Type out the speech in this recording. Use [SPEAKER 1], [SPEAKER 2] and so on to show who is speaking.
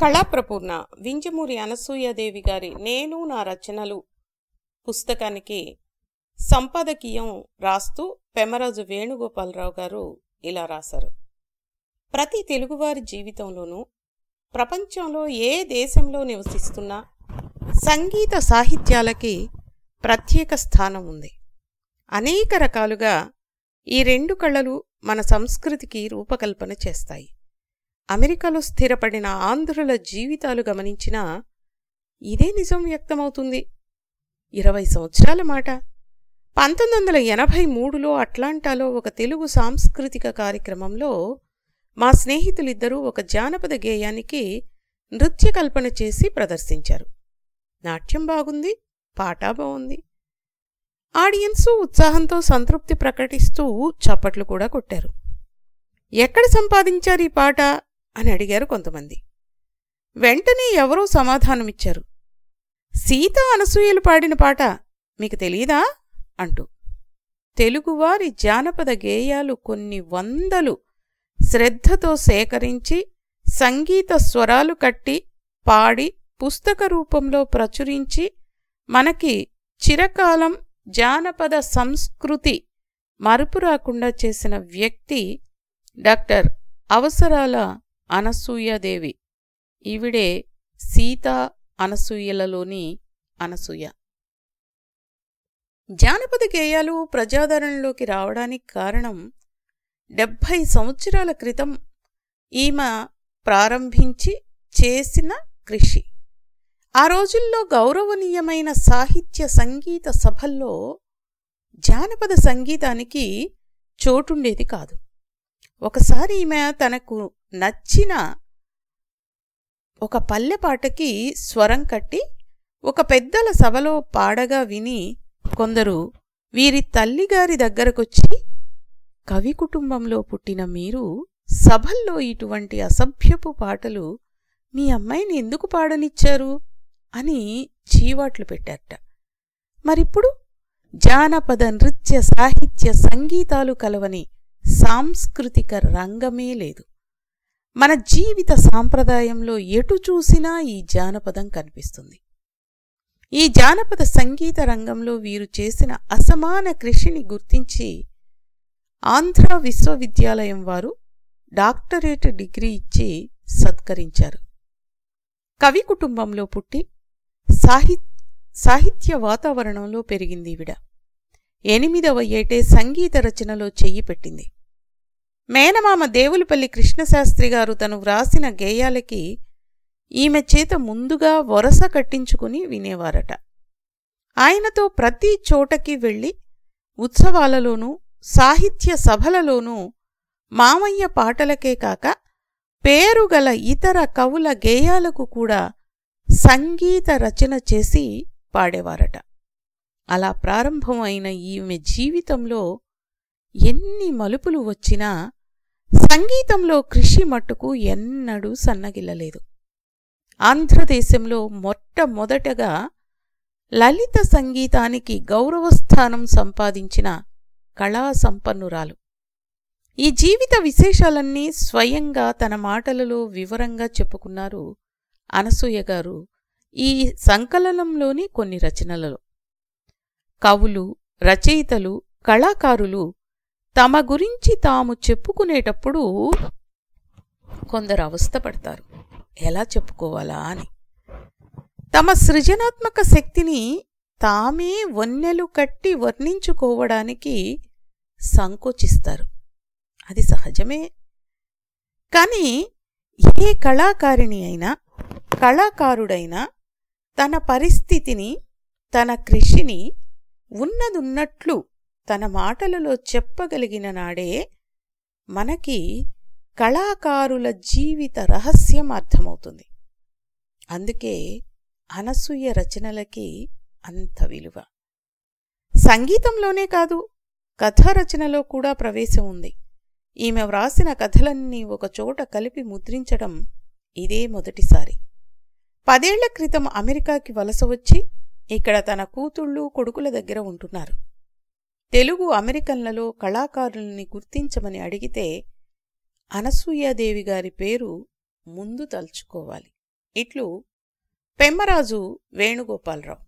[SPEAKER 1] కళాప్రపూర్ణ వింజమూరి అనసూయాదేవి గారి నేను నా రచనలు పుస్తకానికి సంపాదకీయం రాస్తూ పెమరాజు వేణుగోపాలరావు గారు ఇలా రాశారు. ప్రతి తెలుగువారి జీవితంలోనూ ప్రపంచంలో ఏ దేశంలో నివసిస్తున్నా సంగీత సాహిత్యాలకి ప్రత్యేక స్థానం ఉంది. అనేక రకాలుగా ఈ రెండు కళలు మన సంస్కృతికి రూపకల్పన చేస్తాయి. అమెరికాలో స్థిరపడిన ఆంధ్రుల జీవితాలు గమనించినా ఇదే నిజం వ్యక్తమవుతుంది. ఇరవై సంవత్సరాల మాట. పంతొమ్మిది వందల ఎనభై మూడులో అట్లాంటాలో ఒక తెలుగు సాంస్కృతిక కార్యక్రమంలో మా స్నేహితులిద్దరూ ఒక జానపద గేయానికి నృత్య కల్పన చేసి ప్రదర్శించారు. నాట్యం బాగుంది పాట బాగుంది. ఆడియన్సు ఉత్సాహంతో సంతృప్తి ప్రకటిస్తూ చప్పట్లు కూడా కొట్టారు. ఎక్కడ సంపాదించారు ఈ పాట? అని అడిగారు కొంతమంది. వెంటనే ఎవరో సమాధానమిచ్చారు. సీత అనసూయలు పాడిన పాట మీకు తెలీదా? అంటూ. తెలుగువారి జానపద గేయాలు కొన్ని వందలు శ్రద్ధతో సేకరించి సంగీత స్వరాలు కట్టి పాడి పుస్తక రూపంలో ప్రచురించి మనకి చిరకాలం జానపద సంస్కృతి మరుపు రాకుండా చేసిన వ్యక్తి డాక్టర్ అవసరాల అనసూయదేవి ఈవిడే సీత అనసూయలలోని అనసూయ. జానపద గేయాలు ప్రజాదరణలోకి రావడానికి కారణం డెబ్భై సంవత్సరాల క్రితం ఈమె ప్రారంభించి చేసిన కృషి. ఆ రోజుల్లో గౌరవనీయమైన సాహిత్య సంగీత సభల్లో జానపద సంగీతానికి చోటుండేది కాదు. ఒకసారి ఈమె తనకు నచ్చిన ఒక పల్లెపాటకి స్వరం కట్టి ఒక పెద్దల సభలో పాడగా విని కొందరు వీరి తల్లిగారి దగ్గరకొచ్చి కవి కుటుంబంలో పుట్టిన మీరు సభల్లో ఇటువంటి అసభ్యపు పాటలు మీ అమ్మాయిని ఎందుకు పాడనిచ్చారు? అని చీవాట్లు పెట్టారట. మరిప్పుడు జానపద నృత్య సాహిత్య సంగీతాలు కలవని సాంస్కృతిక రంగమే లేదు. మన జీవిత సాంప్రదాయంలో ఎటు చూసినా ఈ జానపదం కనిపిస్తుంది. ఈ జానపద సంగీత రంగంలో వీరు చేసిన అసమాన కృషిని గుర్తించి ఆంధ్ర విశ్వవిద్యాలయం వారు డాక్టరేట్ డిగ్రీ ఇచ్చి సత్కరించారు. కవి కుటుంబంలో పుట్టి సాహి సాహిత్య వాతావరణంలో పెరిగింది ఈవిడ. ఎనిమిదవ ఏటే సంగీత రచనలో చెయ్యి పెట్టింది. మేనమామ దేవులపల్లి కృష్ణశాస్త్రి గారు తను వ్రాసిన గేయాలకి ఈమె చేత ముందుగా వరస కట్టించుకుని వినేవారట. ఆయనతో ప్రతి చోటకి వెళ్ళి ఉత్సవాలలోనూ సాహిత్య సభలలోనూ మామయ్య పాటలకే కాక పేరుగల ఇతర కవుల గేయాలకు కూడా సంగీత రచన చేసి పాడేవారట. అలా ప్రారంభమైన ఈమె జీవితంలో ఎన్ని మలుపులు వచ్చినా సంగీతంలో కృషి మట్టుకు ఎన్నడూ సన్నగిల్లలేదు. ఆంధ్రదేశంలో మొట్టమొదటగా లలిత సంగీతానికి గౌరవస్థానం సంపాదించిన కళా సంపన్నురాలు. ఈ జీవిత విశేషాలన్నీ స్వయంగా తన మాటలలో వివరంగా చెప్పుకున్నారు అనసూయ గారు ఈ సంకలనంలోని కొన్ని రచనలలో. కవులు రచయితలు కళాకారులు తమ గురించి తాము చెప్పుకునేటప్పుడు కొందరు అవస్థపడతారు. ఎలా చెప్పుకోవాలా అని. తమ సృజనాత్మక శక్తిని తామే వన్నెలు కట్టి వర్ణించుకోవడానికి సంకోచిస్తారు. అది సహజమే. కానీ ఏ కళాకారిణి అయినా కళాకారుడైనా తన పరిస్థితిని తన కృషిని ఉన్నదున్నట్లు తన మాటలలో చెప్పగలిగిన నాడే మనకి కళాకారుల జీవిత రహస్యం అర్థమవుతుంది. అందుకే అనసూయ రచనలకి అంత విలువ. సంగీతంలోనే కాదు కథారచనలో కూడా ప్రవేశం ఉంది. ఈమె వ్రాసిన కథలన్నీ ఒకచోట కలిపి ముద్రించడం ఇదే మొదటిసారి. పదేళ్ళ క్రితం అమెరికాకి వలస వచ్చి ఇక్కడ తన కూతుళ్ళు కొడుకుల దగ్గర ఉంటున్నారు. తెలుగు అమెరికన్లలో కళాకారుల్ని గుర్తించమని అడిగితే అనసూయాదేవి గారి పేరు ముందు తలుచుకోవాలి. ఇట్లు పెమ్మరాజు వేణుగోపాలరావు.